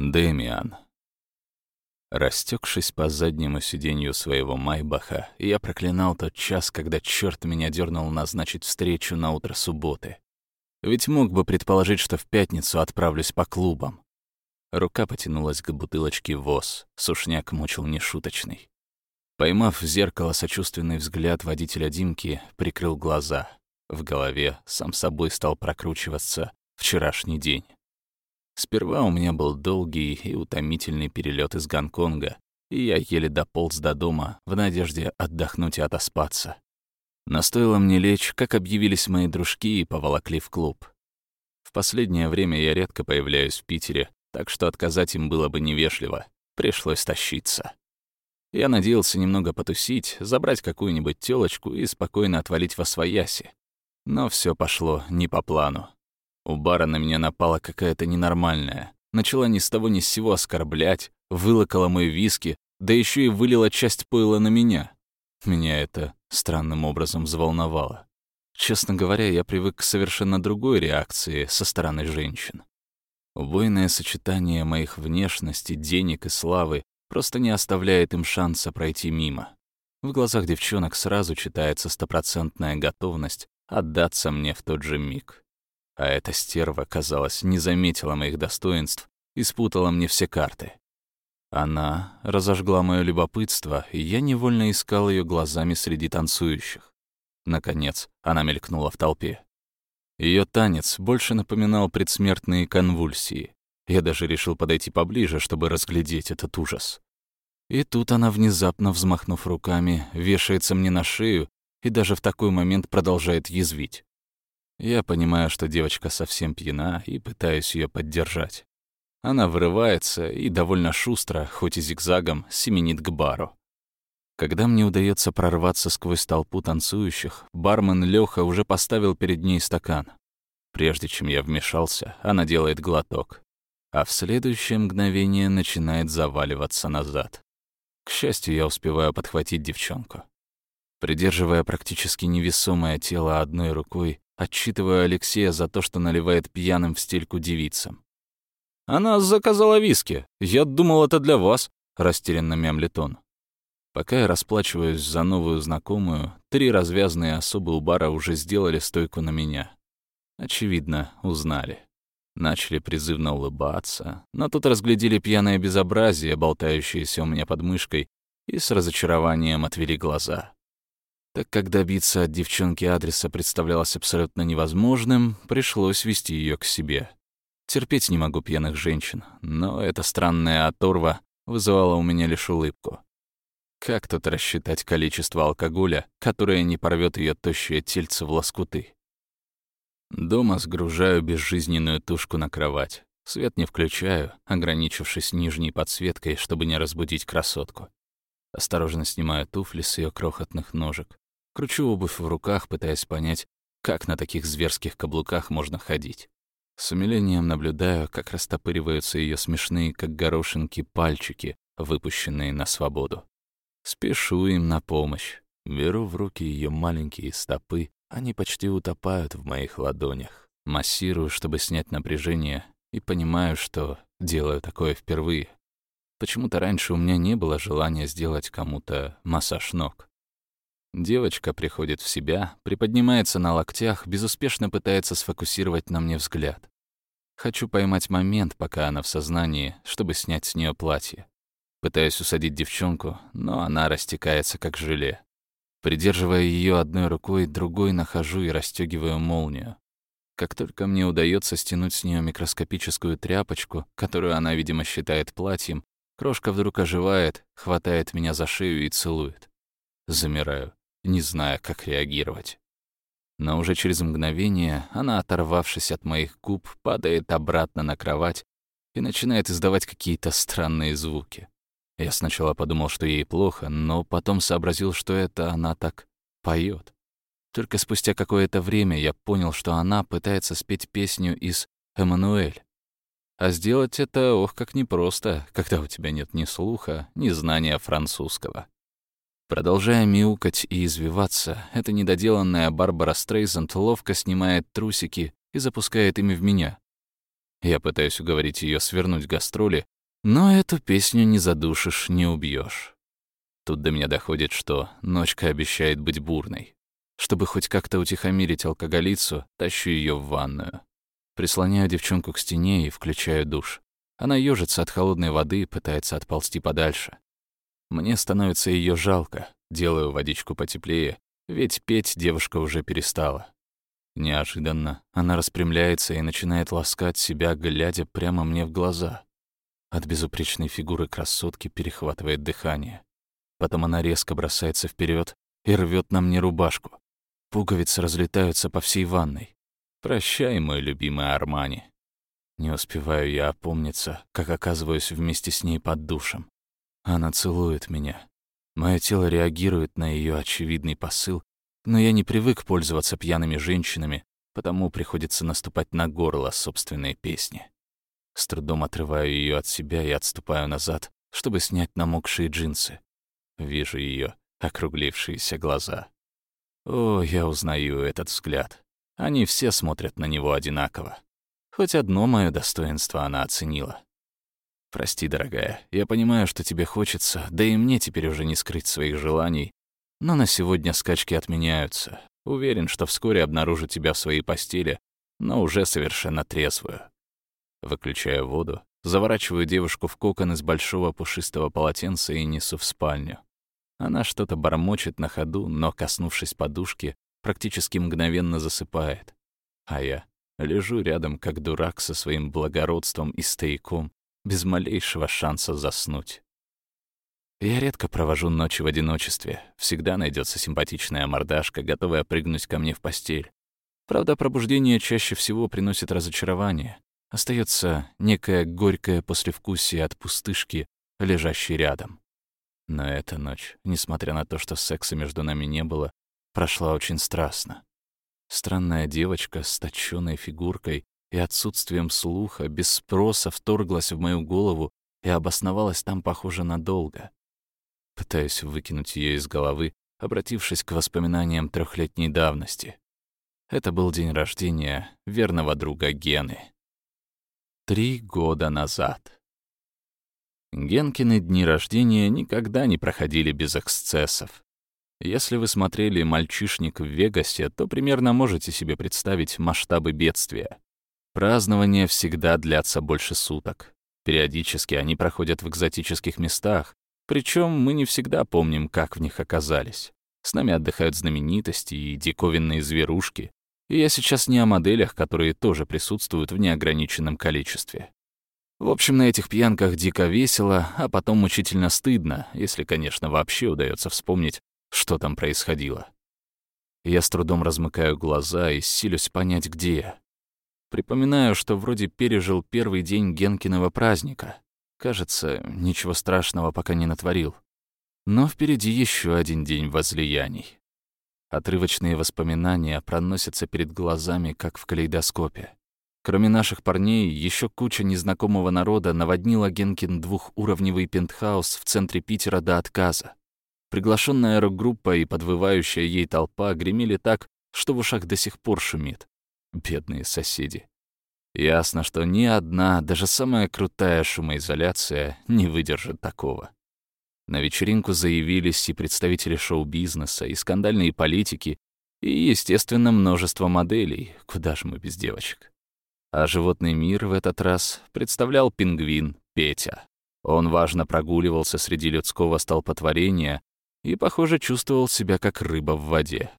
Дэмиан. Растекшись по заднему сиденью своего Майбаха, я проклинал тот час, когда черт меня дернул назначить встречу на утро субботы. Ведь мог бы предположить, что в пятницу отправлюсь по клубам. Рука потянулась к бутылочке ВОЗ, сушняк мучил нешуточный. Поймав в зеркало сочувственный взгляд водителя Димки, прикрыл глаза. В голове сам собой стал прокручиваться вчерашний день. Сперва у меня был долгий и утомительный перелет из Гонконга, и я еле дополз до дома в надежде отдохнуть и отоспаться. Но стоило мне лечь, как объявились мои дружки и поволокли в клуб. В последнее время я редко появляюсь в Питере, так что отказать им было бы невежливо. Пришлось тащиться. Я надеялся немного потусить, забрать какую-нибудь тёлочку и спокойно отвалить во свояси. Но все пошло не по плану. У бара на меня напала какая-то ненормальная. Начала ни с того ни с сего оскорблять, вылокала мои виски, да еще и вылила часть пойла на меня. Меня это странным образом взволновало. Честно говоря, я привык к совершенно другой реакции со стороны женщин. Убойное сочетание моих внешности, денег и славы просто не оставляет им шанса пройти мимо. В глазах девчонок сразу читается стопроцентная готовность отдаться мне в тот же миг. А эта стерва, казалось, не заметила моих достоинств и спутала мне все карты. Она разожгла моё любопытство, и я невольно искал её глазами среди танцующих. Наконец, она мелькнула в толпе. Её танец больше напоминал предсмертные конвульсии. Я даже решил подойти поближе, чтобы разглядеть этот ужас. И тут она, внезапно взмахнув руками, вешается мне на шею и даже в такой момент продолжает язвить. Я понимаю, что девочка совсем пьяна, и пытаюсь ее поддержать. Она вырывается и довольно шустро, хоть и зигзагом, семенит к бару. Когда мне удается прорваться сквозь толпу танцующих, бармен Лёха уже поставил перед ней стакан. Прежде чем я вмешался, она делает глоток, а в следующее мгновение начинает заваливаться назад. К счастью, я успеваю подхватить девчонку. Придерживая практически невесомое тело одной рукой, отчитываю Алексея за то, что наливает пьяным в стельку девицам. «Она заказала виски. Я думал, это для вас», — растерянно мямлит он. Пока я расплачиваюсь за новую знакомую, три развязные особы у бара уже сделали стойку на меня. Очевидно, узнали. Начали призывно улыбаться, но тут разглядели пьяное безобразие, болтающееся у меня под мышкой, и с разочарованием отвели глаза. Так как добиться от девчонки адреса представлялось абсолютно невозможным, пришлось вести ее к себе. Терпеть не могу пьяных женщин, но эта странная оторва вызывала у меня лишь улыбку. Как тут рассчитать количество алкоголя, которое не порвет ее тощее тельце в лоскуты? Дома сгружаю безжизненную тушку на кровать. Свет не включаю, ограничившись нижней подсветкой, чтобы не разбудить красотку. Осторожно снимаю туфли с ее крохотных ножек. Кручу обувь в руках, пытаясь понять, как на таких зверских каблуках можно ходить. С умилением наблюдаю, как растопыриваются ее смешные, как горошинки, пальчики, выпущенные на свободу. Спешу им на помощь. Беру в руки ее маленькие стопы, они почти утопают в моих ладонях. Массирую, чтобы снять напряжение, и понимаю, что делаю такое впервые. Почему-то раньше у меня не было желания сделать кому-то массаж ног. Девочка приходит в себя, приподнимается на локтях, безуспешно пытается сфокусировать на мне взгляд. Хочу поймать момент, пока она в сознании, чтобы снять с нее платье. Пытаюсь усадить девчонку, но она растекается как желе. Придерживая ее одной рукой, другой нахожу и расстегиваю молнию. Как только мне удается стянуть с нее микроскопическую тряпочку, которую она, видимо, считает платьем, крошка вдруг оживает, хватает меня за шею и целует. Замираю не зная, как реагировать. Но уже через мгновение она, оторвавшись от моих губ, падает обратно на кровать и начинает издавать какие-то странные звуки. Я сначала подумал, что ей плохо, но потом сообразил, что это она так поет. Только спустя какое-то время я понял, что она пытается спеть песню из «Эммануэль». А сделать это, ох, как непросто, когда у тебя нет ни слуха, ни знания французского. Продолжая мяукать и извиваться, эта недоделанная Барбара Стрейзанд ловко снимает трусики и запускает ими в меня. Я пытаюсь уговорить ее свернуть гастроли, но эту песню не задушишь, не убьешь. Тут до меня доходит, что ночка обещает быть бурной. Чтобы хоть как-то утихомирить алкоголицу, тащу ее в ванную. Прислоняю девчонку к стене и включаю душ. Она ёжится от холодной воды и пытается отползти подальше. Мне становится ее жалко, делаю водичку потеплее, ведь петь девушка уже перестала. Неожиданно она распрямляется и начинает ласкать себя, глядя прямо мне в глаза. От безупречной фигуры красотки перехватывает дыхание. Потом она резко бросается вперед и рвет на мне рубашку. Пуговицы разлетаются по всей ванной. Прощай, мой любимый Армани. Не успеваю я опомниться, как оказываюсь вместе с ней под душем. Она целует меня. Мое тело реагирует на ее очевидный посыл, но я не привык пользоваться пьяными женщинами, потому приходится наступать на горло собственной песни. С трудом отрываю ее от себя и отступаю назад, чтобы снять намокшие джинсы. Вижу ее округлившиеся глаза. О, я узнаю этот взгляд. Они все смотрят на него одинаково. Хоть одно мое достоинство она оценила. Прости, дорогая, я понимаю, что тебе хочется, да и мне теперь уже не скрыть своих желаний, но на сегодня скачки отменяются. Уверен, что вскоре обнаружу тебя в своей постели, но уже совершенно трезвую. Выключаю воду, заворачиваю девушку в кокон из большого пушистого полотенца и несу в спальню. Она что-то бормочет на ходу, но, коснувшись подушки, практически мгновенно засыпает. А я лежу рядом, как дурак, со своим благородством и стояком, без малейшего шанса заснуть. Я редко провожу ночи в одиночестве. Всегда найдется симпатичная мордашка, готовая прыгнуть ко мне в постель. Правда, пробуждение чаще всего приносит разочарование. Остается некое горькое послевкусие от пустышки, лежащей рядом. Но эта ночь, несмотря на то, что секса между нами не было, прошла очень страстно. Странная девочка с точёной фигуркой и отсутствием слуха без спроса вторглась в мою голову и обосновалась там, похоже, надолго. Пытаюсь выкинуть ее из головы, обратившись к воспоминаниям трехлетней давности. Это был день рождения верного друга Гены. Три года назад. Генкины дни рождения никогда не проходили без эксцессов. Если вы смотрели «Мальчишник в Вегасе», то примерно можете себе представить масштабы бедствия. Празднования всегда длятся больше суток. Периодически они проходят в экзотических местах, причем мы не всегда помним, как в них оказались. С нами отдыхают знаменитости и диковинные зверушки. И я сейчас не о моделях, которые тоже присутствуют в неограниченном количестве. В общем, на этих пьянках дико весело, а потом мучительно стыдно, если, конечно, вообще удается вспомнить, что там происходило. Я с трудом размыкаю глаза и силюсь понять, где я. Припоминаю, что вроде пережил первый день Генкиного праздника. Кажется, ничего страшного пока не натворил. Но впереди еще один день возлияний. Отрывочные воспоминания проносятся перед глазами, как в калейдоскопе. Кроме наших парней, еще куча незнакомого народа наводнила Генкин двухуровневый пентхаус в центре Питера до отказа. Приглашенная рок-группа и подвывающая ей толпа гремели так, что в ушах до сих пор шумит. Бедные соседи. Ясно, что ни одна, даже самая крутая шумоизоляция не выдержит такого. На вечеринку заявились и представители шоу-бизнеса, и скандальные политики, и, естественно, множество моделей, куда ж мы без девочек. А животный мир в этот раз представлял пингвин Петя. Он важно прогуливался среди людского столпотворения и, похоже, чувствовал себя как рыба в воде.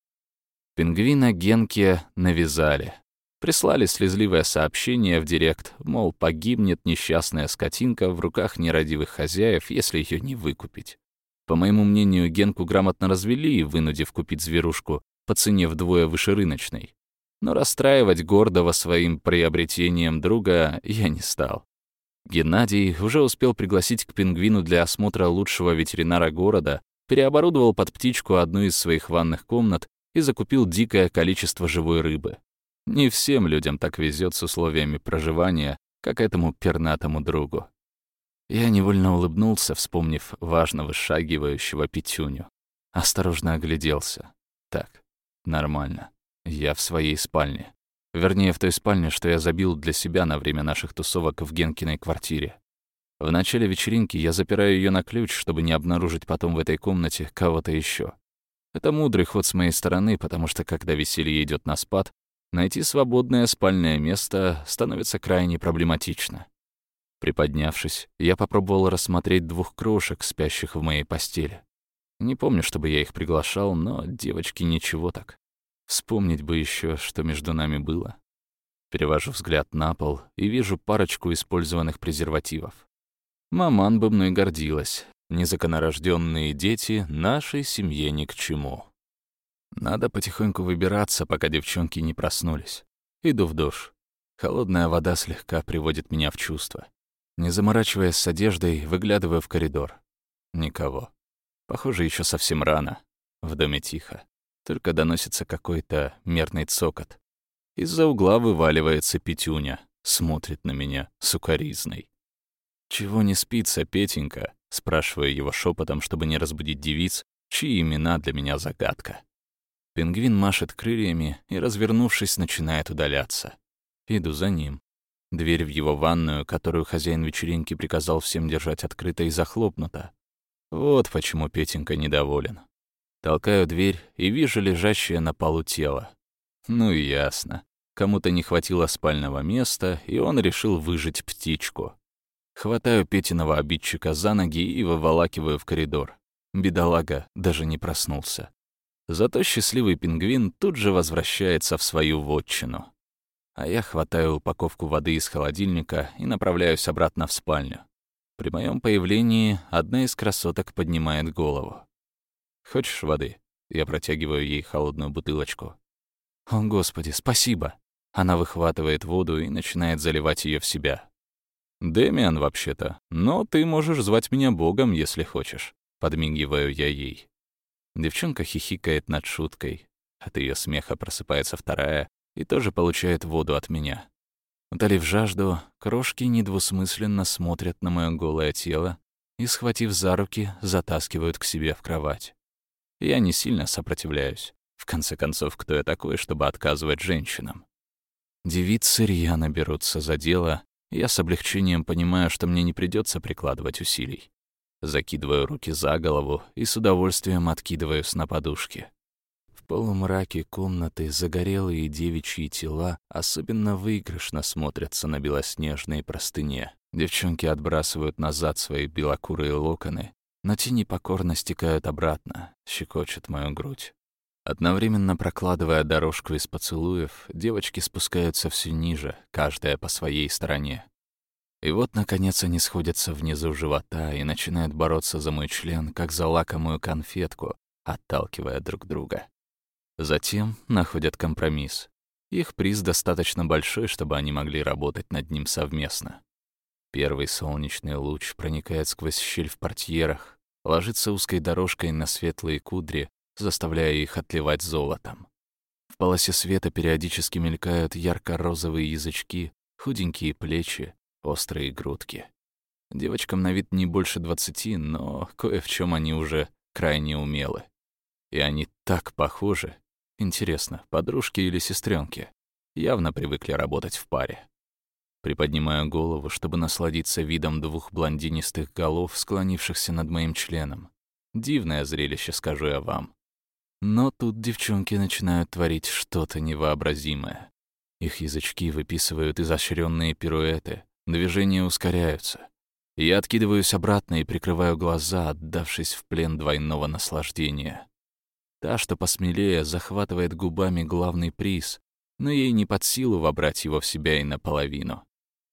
Пингвина Генке навязали. Прислали слезливое сообщение в директ, мол, погибнет несчастная скотинка в руках нерадивых хозяев, если ее не выкупить. По моему мнению, Генку грамотно развели, вынудив купить зверушку по цене вдвое выше рыночной. Но расстраивать гордого своим приобретением друга я не стал. Геннадий уже успел пригласить к пингвину для осмотра лучшего ветеринара города, переоборудовал под птичку одну из своих ванных комнат и закупил дикое количество живой рыбы. Не всем людям так везет с условиями проживания, как этому пернатому другу. Я невольно улыбнулся, вспомнив важно вышагивающего Петюню. Осторожно огляделся. Так, нормально. Я в своей спальне. Вернее, в той спальне, что я забил для себя на время наших тусовок в Генкиной квартире. В начале вечеринки я запираю ее на ключ, чтобы не обнаружить потом в этой комнате кого-то еще. Это мудрый ход с моей стороны, потому что когда веселье идет на спад, найти свободное спальное место становится крайне проблематично. Приподнявшись, я попробовал рассмотреть двух крошек, спящих в моей постели. Не помню, чтобы я их приглашал, но девочки ничего так. Вспомнить бы еще, что между нами было. Перевожу взгляд на пол и вижу парочку использованных презервативов. Маман бы мной гордилась. Незаконорожденные дети нашей семье ни к чему. Надо потихоньку выбираться, пока девчонки не проснулись. Иду в душ. Холодная вода слегка приводит меня в чувство. Не заморачиваясь с одеждой, выглядываю в коридор. Никого. Похоже, еще совсем рано. В доме тихо. Только доносится какой-то мерный цокот. Из-за угла вываливается Петюня, смотрит на меня сукоризной. «Чего не спится, Петенька?» — спрашиваю его шепотом, чтобы не разбудить девиц, чьи имена для меня загадка. Пингвин машет крыльями и, развернувшись, начинает удаляться. Иду за ним. Дверь в его ванную, которую хозяин вечеринки приказал всем держать открытой, захлопнута. Вот почему Петенька недоволен. Толкаю дверь и вижу лежащее на полу тело. Ну и ясно. Кому-то не хватило спального места, и он решил выжить птичку. Хватаю Петиного обидчика за ноги и выволакиваю в коридор. Бедолага даже не проснулся. Зато счастливый пингвин тут же возвращается в свою вотчину. А я хватаю упаковку воды из холодильника и направляюсь обратно в спальню. При моем появлении одна из красоток поднимает голову. «Хочешь воды?» Я протягиваю ей холодную бутылочку. «О, Господи, спасибо!» Она выхватывает воду и начинает заливать ее в себя. «Дэмиан, вообще-то, но ты можешь звать меня Богом, если хочешь», — подмигиваю я ей. Девчонка хихикает над шуткой. От ее смеха просыпается вторая и тоже получает воду от меня. Утолив жажду, крошки недвусмысленно смотрят на мое голое тело и, схватив за руки, затаскивают к себе в кровать. Я не сильно сопротивляюсь. В конце концов, кто я такой, чтобы отказывать женщинам? Девицы рьяно берутся за дело, я с облегчением понимаю, что мне не придется прикладывать усилий. Закидываю руки за голову и с удовольствием откидываюсь на подушке. В полумраке комнаты загорелые девичьи тела особенно выигрышно смотрятся на белоснежной простыне. Девчонки отбрасывают назад свои белокурые локоны но тени покорно стекают обратно, щекочут мою грудь. Одновременно прокладывая дорожку из поцелуев, девочки спускаются все ниже, каждая по своей стороне. И вот, наконец, они сходятся внизу живота и начинают бороться за мой член, как за лакомую конфетку, отталкивая друг друга. Затем находят компромисс. Их приз достаточно большой, чтобы они могли работать над ним совместно. Первый солнечный луч проникает сквозь щель в портьерах, ложится узкой дорожкой на светлые кудри, заставляя их отливать золотом. В полосе света периодически мелькают ярко-розовые язычки, худенькие плечи, острые грудки. Девочкам на вид не больше двадцати, но кое в чем они уже крайне умелы. И они так похожи. Интересно, подружки или сестренки? Явно привыкли работать в паре. Приподнимаю голову, чтобы насладиться видом двух блондинистых голов, склонившихся над моим членом. Дивное зрелище, скажу я вам. Но тут девчонки начинают творить что-то невообразимое. Их язычки выписывают изощренные пируэты, движения ускоряются. Я откидываюсь обратно и прикрываю глаза, отдавшись в плен двойного наслаждения. Та, что посмелее, захватывает губами главный приз, но ей не под силу вобрать его в себя и наполовину.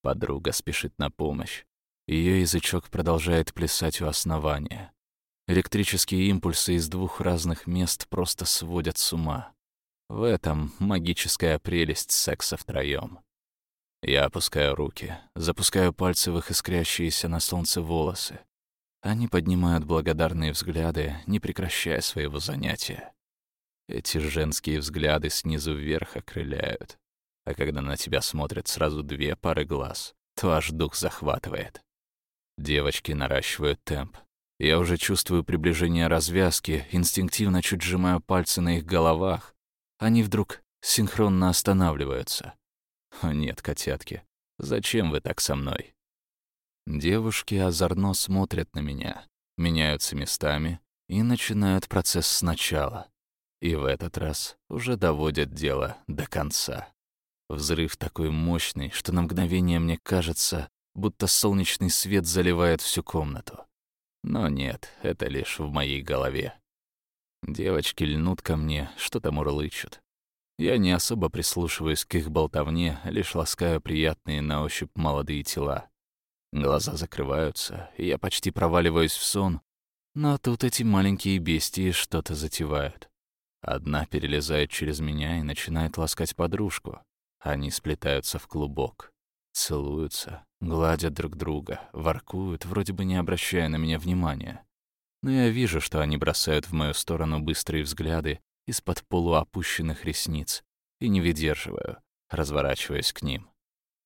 Подруга спешит на помощь. Ее язычок продолжает плясать у основания. Электрические импульсы из двух разных мест просто сводят с ума. В этом магическая прелесть секса втроём. Я опускаю руки, запускаю пальцы в их искрящиеся на солнце волосы. Они поднимают благодарные взгляды, не прекращая своего занятия. Эти женские взгляды снизу вверх окрыляют а когда на тебя смотрят сразу две пары глаз, то аж дух захватывает. Девочки наращивают темп. Я уже чувствую приближение развязки, инстинктивно чуть сжимаю пальцы на их головах. Они вдруг синхронно останавливаются. О нет, котятки, зачем вы так со мной? Девушки озорно смотрят на меня, меняются местами и начинают процесс сначала. И в этот раз уже доводят дело до конца. Взрыв такой мощный, что на мгновение мне кажется, будто солнечный свет заливает всю комнату. Но нет, это лишь в моей голове. Девочки льнут ко мне, что-то мурлычут. Я не особо прислушиваюсь к их болтовне, лишь ласкаю приятные на ощупь молодые тела. Глаза закрываются, и я почти проваливаюсь в сон, но тут эти маленькие бестии что-то затевают. Одна перелезает через меня и начинает ласкать подружку. Они сплетаются в клубок, целуются, гладят друг друга, воркуют, вроде бы не обращая на меня внимания. Но я вижу, что они бросают в мою сторону быстрые взгляды из-под полуопущенных ресниц и не выдерживаю, разворачиваясь к ним.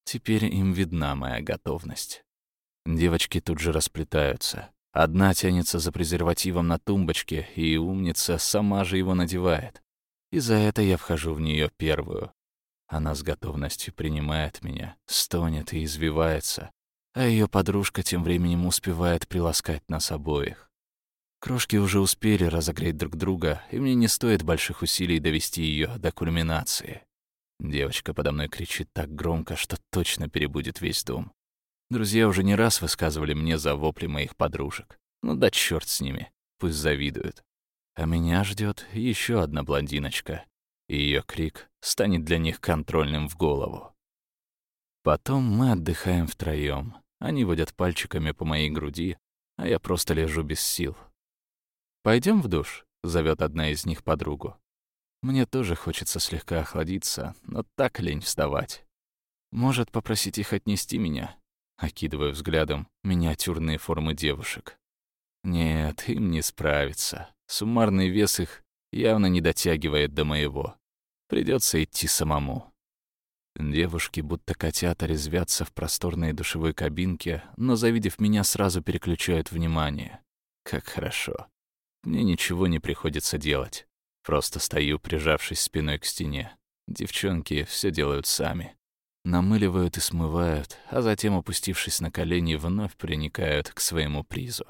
Теперь им видна моя готовность. Девочки тут же расплетаются. Одна тянется за презервативом на тумбочке, и умница сама же его надевает. И за это я вхожу в нее первую. Она с готовностью принимает меня, стонет и извивается, а ее подружка тем временем успевает приласкать нас обоих. Крошки уже успели разогреть друг друга, и мне не стоит больших усилий довести ее до кульминации. Девочка подо мной кричит так громко, что точно перебудет весь дом. Друзья уже не раз высказывали мне за вопли моих подружек. Ну да черт с ними, пусть завидуют. А меня ждет еще одна блондиночка, и ее крик станет для них контрольным в голову. Потом мы отдыхаем втроем. Они водят пальчиками по моей груди, а я просто лежу без сил. Пойдем в душ?» — зовет одна из них подругу. Мне тоже хочется слегка охладиться, но так лень вставать. Может, попросить их отнести меня? Окидываю взглядом миниатюрные формы девушек. Нет, им не справиться. Суммарный вес их явно не дотягивает до моего. Придется идти самому. Девушки, будто котята, резвятся в просторной душевой кабинке, но, завидев меня, сразу переключают внимание. Как хорошо. Мне ничего не приходится делать. Просто стою, прижавшись спиной к стене. Девчонки все делают сами. Намыливают и смывают, а затем, опустившись на колени, вновь приникают к своему призу.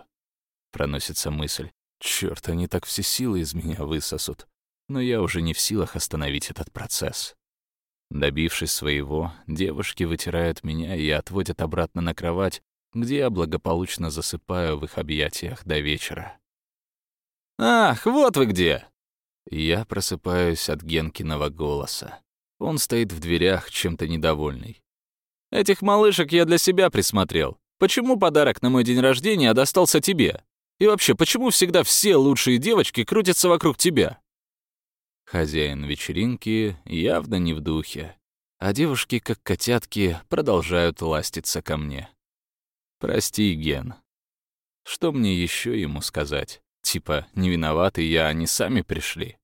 Проносится мысль. Чёрт, они так все силы из меня высосут но я уже не в силах остановить этот процесс. Добившись своего, девушки вытирают меня и отводят обратно на кровать, где я благополучно засыпаю в их объятиях до вечера. «Ах, вот вы где!» Я просыпаюсь от Генкиного голоса. Он стоит в дверях, чем-то недовольный. «Этих малышек я для себя присмотрел. Почему подарок на мой день рождения достался тебе? И вообще, почему всегда все лучшие девочки крутятся вокруг тебя?» Хозяин вечеринки явно не в духе, а девушки, как котятки, продолжают ластиться ко мне. «Прости, Ген. Что мне еще ему сказать? Типа, не виноваты я, они сами пришли?»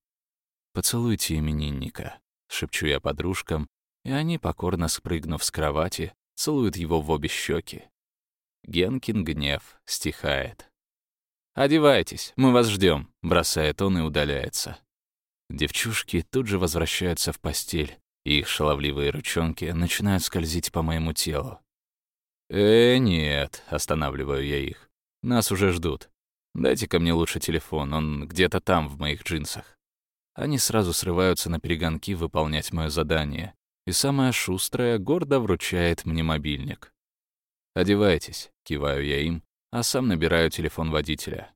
«Поцелуйте именинника», — шепчу я подружкам, и они, покорно спрыгнув с кровати, целуют его в обе щеки. Генкин гнев стихает. «Одевайтесь, мы вас ждем, бросает он и удаляется. Девчушки тут же возвращаются в постель, и их шаловливые ручонки начинают скользить по моему телу. «Э, нет», — останавливаю я их. «Нас уже ждут. Дайте-ка мне лучше телефон, он где-то там, в моих джинсах». Они сразу срываются на перегонки выполнять мое задание, и самая шустрая гордо вручает мне мобильник. «Одевайтесь», — киваю я им, а сам набираю телефон водителя.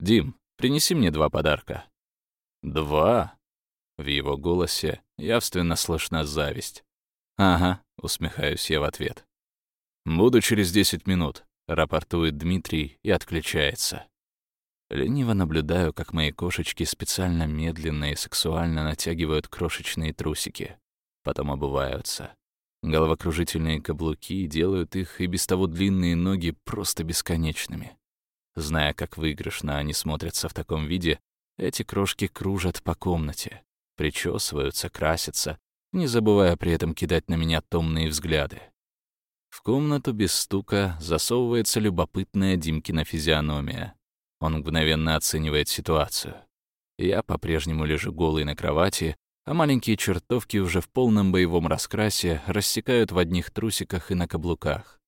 «Дим, принеси мне два подарка». «Два?» В его голосе явственно слышна зависть. «Ага», — усмехаюсь я в ответ. «Буду через десять минут», — рапортует Дмитрий и отключается. Лениво наблюдаю, как мои кошечки специально медленно и сексуально натягивают крошечные трусики. Потом обуваются. Головокружительные каблуки делают их и без того длинные ноги просто бесконечными. Зная, как выигрышно они смотрятся в таком виде, эти крошки кружат по комнате, причесываются, красятся, не забывая при этом кидать на меня томные взгляды. В комнату без стука засовывается любопытная Димкина физиономия. Он мгновенно оценивает ситуацию. Я по-прежнему лежу голый на кровати, а маленькие чертовки уже в полном боевом раскрасе рассекают в одних трусиках и на каблуках.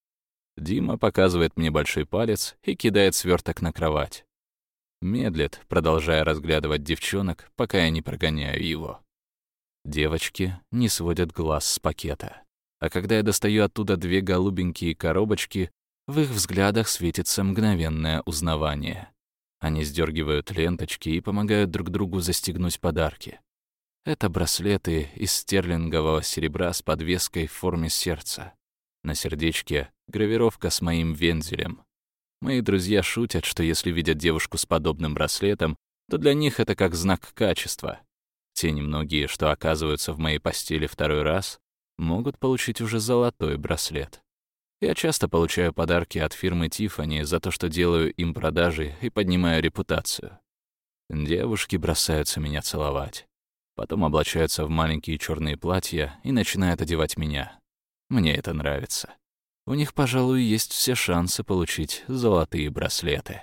Дима показывает мне большой палец и кидает сверток на кровать. Медлит, продолжая разглядывать девчонок, пока я не прогоняю его. Девочки не сводят глаз с пакета. А когда я достаю оттуда две голубенькие коробочки, в их взглядах светится мгновенное узнавание. Они сдергивают ленточки и помогают друг другу застегнуть подарки. Это браслеты из стерлингового серебра с подвеской в форме сердца. На сердечке гравировка с моим вензелем. Мои друзья шутят, что если видят девушку с подобным браслетом, то для них это как знак качества. Те немногие, что оказываются в моей постели второй раз, могут получить уже золотой браслет. Я часто получаю подарки от фирмы Tiffany за то, что делаю им продажи и поднимаю репутацию. Девушки бросаются меня целовать. Потом облачаются в маленькие черные платья и начинают одевать меня. Мне это нравится. У них, пожалуй, есть все шансы получить золотые браслеты.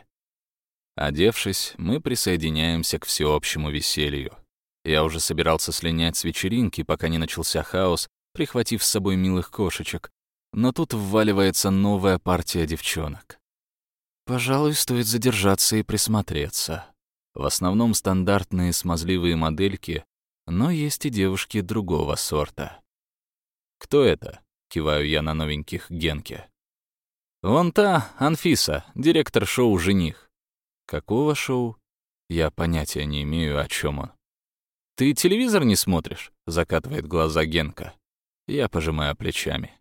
Одевшись, мы присоединяемся к всеобщему веселью. Я уже собирался слинять с вечеринки, пока не начался хаос, прихватив с собой милых кошечек, но тут вваливается новая партия девчонок. Пожалуй, стоит задержаться и присмотреться. В основном стандартные смазливые модельки, но есть и девушки другого сорта. «Кто это?» — киваю я на новеньких Генке. «Вон та, Анфиса, директор шоу «Жених». «Какого шоу?» Я понятия не имею, о чем он. «Ты телевизор не смотришь?» — закатывает глаза Генка. Я пожимаю плечами.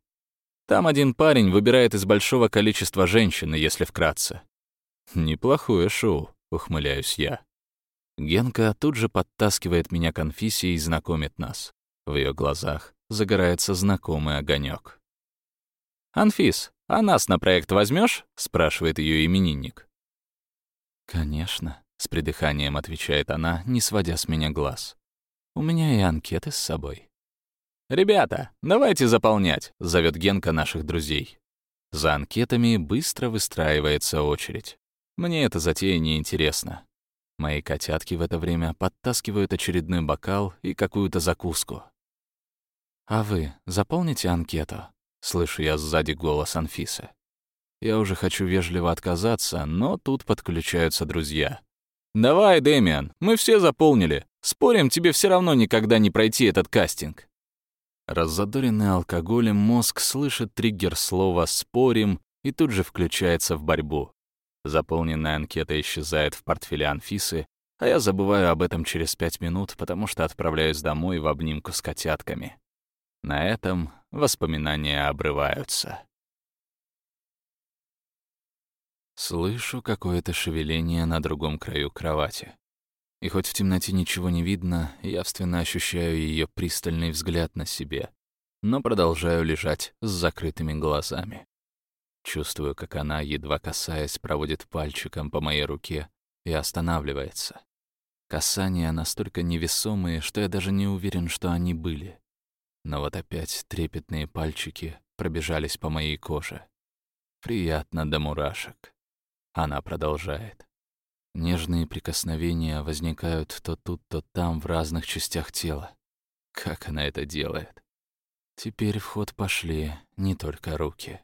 Там один парень выбирает из большого количества женщин, если вкратце. Неплохое шоу, ухмыляюсь я. Генка тут же подтаскивает меня к Анфисе и знакомит нас. В ее глазах загорается знакомый огонек. «Анфис, а нас на проект возьмешь? спрашивает ее именинник. «Конечно», — с придыханием отвечает она, не сводя с меня глаз. «У меня и анкеты с собой». «Ребята, давайте заполнять», — зовет Генка наших друзей. За анкетами быстро выстраивается очередь. Мне эта затея не интересна. Мои котятки в это время подтаскивают очередной бокал и какую-то закуску. «А вы заполните анкету?» — слышу я сзади голос Анфисы. Я уже хочу вежливо отказаться, но тут подключаются друзья. «Давай, Дэмиан, мы все заполнили. Спорим, тебе все равно никогда не пройти этот кастинг». Раззадоренный алкоголем мозг слышит триггер слова «спорим» и тут же включается в борьбу. Заполненная анкета исчезает в портфеле Анфисы, а я забываю об этом через пять минут, потому что отправляюсь домой в обнимку с котятками. На этом воспоминания обрываются. Слышу какое-то шевеление на другом краю кровати. И хоть в темноте ничего не видно, явственно ощущаю ее пристальный взгляд на себе, но продолжаю лежать с закрытыми глазами. Чувствую, как она, едва касаясь, проводит пальчиком по моей руке и останавливается. Касания настолько невесомые, что я даже не уверен, что они были. Но вот опять трепетные пальчики пробежались по моей коже. Приятно до мурашек. Она продолжает. Нежные прикосновения возникают то тут, то там в разных частях тела. Как она это делает? Теперь в ход пошли не только руки.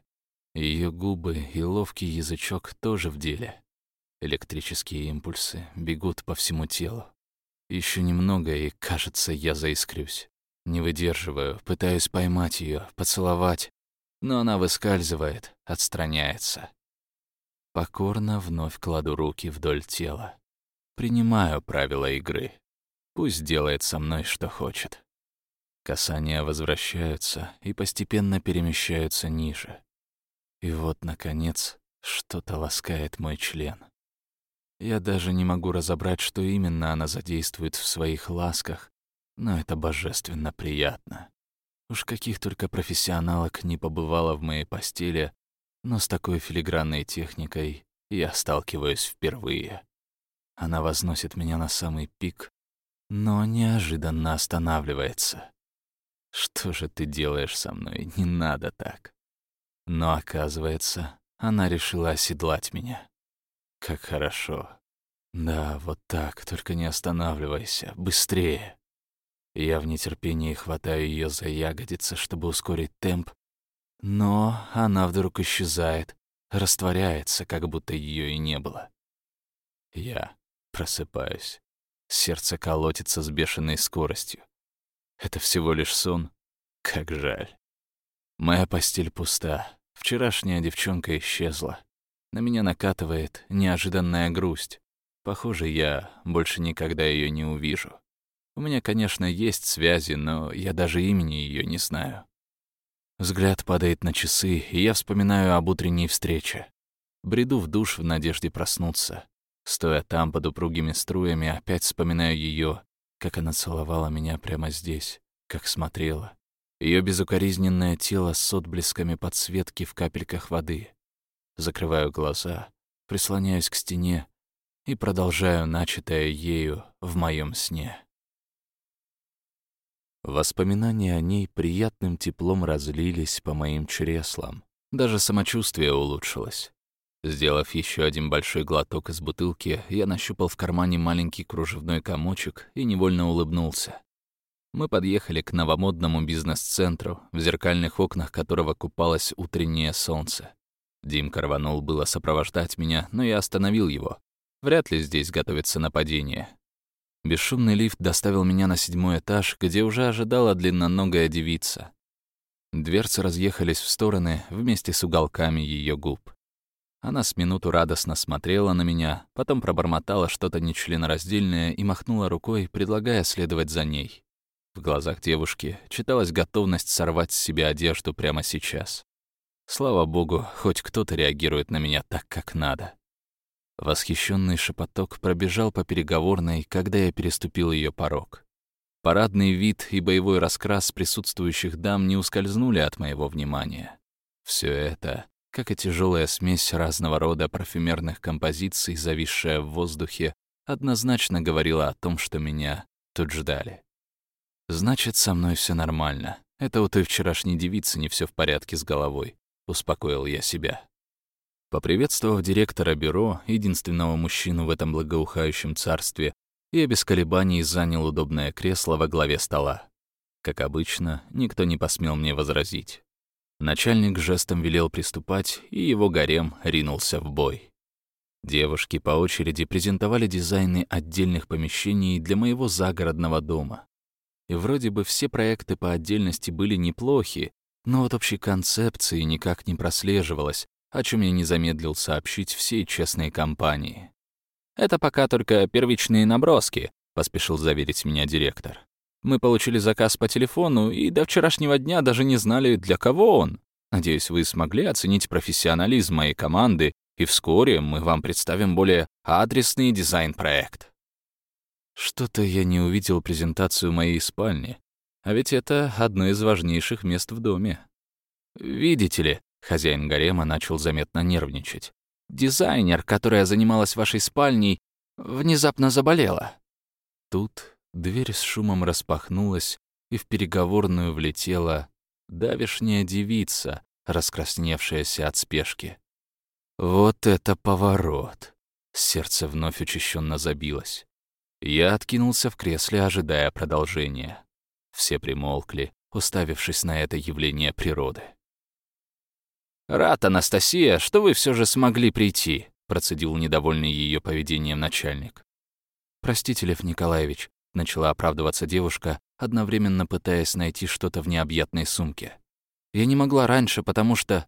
Ее губы и ловкий язычок тоже в деле. Электрические импульсы бегут по всему телу. Еще немного, и, кажется, я заискрюсь. Не выдерживаю, пытаюсь поймать ее, поцеловать, но она выскальзывает, отстраняется. Покорно вновь кладу руки вдоль тела. Принимаю правила игры. Пусть делает со мной, что хочет. Касания возвращаются и постепенно перемещаются ниже. И вот, наконец, что-то ласкает мой член. Я даже не могу разобрать, что именно она задействует в своих ласках, но это божественно приятно. Уж каких только профессионалок не побывало в моей постели, но с такой филигранной техникой я сталкиваюсь впервые. Она возносит меня на самый пик, но неожиданно останавливается. Что же ты делаешь со мной? Не надо так. Но оказывается, она решила оседлать меня. Как хорошо. Да, вот так, только не останавливайся. Быстрее. Я в нетерпении хватаю ее за ягодицы, чтобы ускорить темп, но она вдруг исчезает, растворяется, как будто ее и не было. Я просыпаюсь. Сердце колотится с бешеной скоростью. Это всего лишь сон. Как жаль. Моя постель пуста. Вчерашняя девчонка исчезла. На меня накатывает неожиданная грусть. Похоже, я больше никогда ее не увижу. У меня, конечно, есть связи, но я даже имени ее не знаю. Взгляд падает на часы, и я вспоминаю об утренней встрече. Бреду в душ в надежде проснуться. Стоя там под упругими струями, опять вспоминаю ее, как она целовала меня прямо здесь, как смотрела. Ее безукоризненное тело с отблесками подсветки в капельках воды. Закрываю глаза, прислоняюсь к стене и продолжаю начатое ею в моем сне. Воспоминания о ней приятным теплом разлились по моим чреслам. Даже самочувствие улучшилось. Сделав еще один большой глоток из бутылки, я нащупал в кармане маленький кружевной комочек и невольно улыбнулся. Мы подъехали к новомодному бизнес-центру, в зеркальных окнах которого купалось утреннее солнце. Димка рванул было сопровождать меня, но я остановил его. Вряд ли здесь готовится нападение. Бесшумный лифт доставил меня на седьмой этаж, где уже ожидала длинноногая девица. Дверцы разъехались в стороны вместе с уголками ее губ. Она с минуту радостно смотрела на меня, потом пробормотала что-то нечленораздельное и махнула рукой, предлагая следовать за ней. В глазах девушки читалась готовность сорвать с себя одежду прямо сейчас. Слава богу, хоть кто-то реагирует на меня так, как надо. Восхищенный шепоток пробежал по переговорной, когда я переступил ее порог. Парадный вид и боевой раскрас присутствующих дам не ускользнули от моего внимания. Все это как и тяжелая смесь разного рода парфюмерных композиций, зависшая в воздухе, однозначно говорила о том, что меня тут ждали. «Значит, со мной все нормально. Это у той вчерашней девицы не все в порядке с головой», — успокоил я себя. Поприветствовав директора бюро, единственного мужчину в этом благоухающем царстве, я без колебаний занял удобное кресло во главе стола. Как обычно, никто не посмел мне возразить. Начальник жестом велел приступать, и его гарем ринулся в бой. Девушки по очереди презентовали дизайны отдельных помещений для моего загородного дома. И вроде бы все проекты по отдельности были неплохи, но вот общей концепции никак не прослеживалось, о чем я не замедлил сообщить всей честной компании. «Это пока только первичные наброски», — поспешил заверить меня директор. Мы получили заказ по телефону и до вчерашнего дня даже не знали, для кого он. Надеюсь, вы смогли оценить профессионализм моей команды, и вскоре мы вам представим более адресный дизайн-проект. Что-то я не увидел презентацию моей спальни, а ведь это одно из важнейших мест в доме. Видите ли, хозяин гарема начал заметно нервничать. Дизайнер, которая занималась вашей спальней, внезапно заболела. Тут Дверь с шумом распахнулась, и в переговорную влетела давишняя девица, раскрасневшаяся от спешки. Вот это поворот! Сердце вновь учащенно забилось. Я откинулся в кресле, ожидая продолжения. Все примолкли, уставившись на это явление природы. «Рад, Анастасия, что вы все же смогли прийти», процедил недовольный ее поведением начальник. «Простите, Лев Николаевич, Начала оправдываться девушка, одновременно пытаясь найти что-то в необъятной сумке. «Я не могла раньше, потому что...»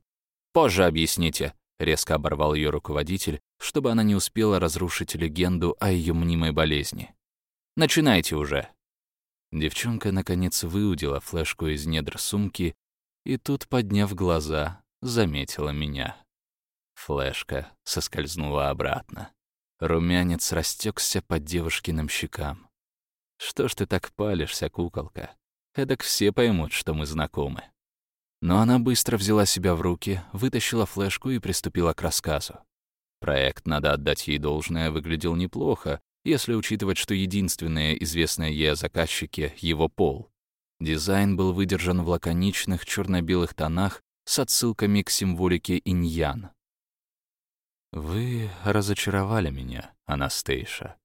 «Позже объясните», — резко оборвал ее руководитель, чтобы она не успела разрушить легенду о ее мнимой болезни. «Начинайте уже». Девчонка, наконец, выудила флешку из недр сумки и тут, подняв глаза, заметила меня. Флешка соскользнула обратно. Румянец растекся по девушкиным щекам. Что ж ты так палишься, куколка? Эдак все поймут, что мы знакомы. Но она быстро взяла себя в руки, вытащила флешку и приступила к рассказу. Проект, надо отдать ей должное, выглядел неплохо, если учитывать, что единственное известное ей о заказчике — его пол. Дизайн был выдержан в лаконичных черно-белых тонах с отсылками к символике иньян. «Вы разочаровали меня, Анастейша.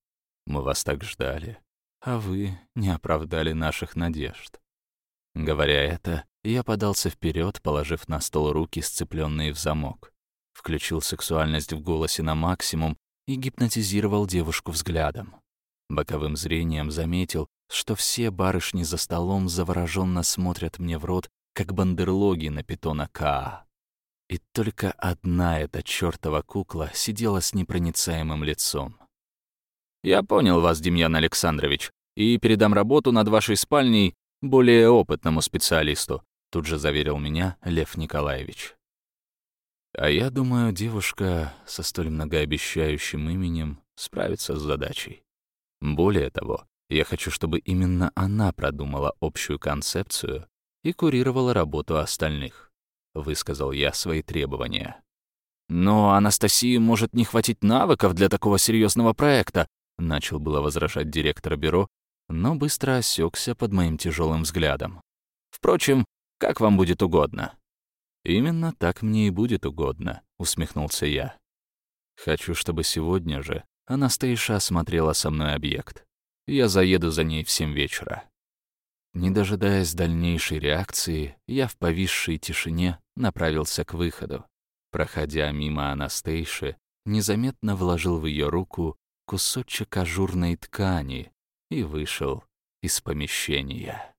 Мы вас так ждали. а вы не оправдали наших надежд». Говоря это, я подался вперед, положив на стол руки, сцепленные в замок. Включил сексуальность в голосе на максимум и гипнотизировал девушку взглядом. Боковым зрением заметил, что все барышни за столом завороженно смотрят мне в рот, как бандерлоги на питона Каа. И только одна эта чёртова кукла сидела с непроницаемым лицом. «Я понял вас, Демьян Александрович, и передам работу над вашей спальней более опытному специалисту», тут же заверил меня Лев Николаевич. А я думаю, девушка со столь многообещающим именем справится с задачей. Более того, я хочу, чтобы именно она продумала общую концепцию и курировала работу остальных высказал я свои требования. «Но Анастасии может не хватить навыков для такого серьезного проекта», начал было возражать директор бюро, но быстро осекся под моим тяжелым взглядом. «Впрочем, как вам будет угодно». «Именно так мне и будет угодно», — усмехнулся я. «Хочу, чтобы сегодня же Анастейша осмотрела со мной объект. Я заеду за ней в семь вечера». Не дожидаясь дальнейшей реакции, я в повисшей тишине направился к выходу. Проходя мимо Анастейши, незаметно вложил в ее руку кусочек ажурной ткани и вышел из помещения.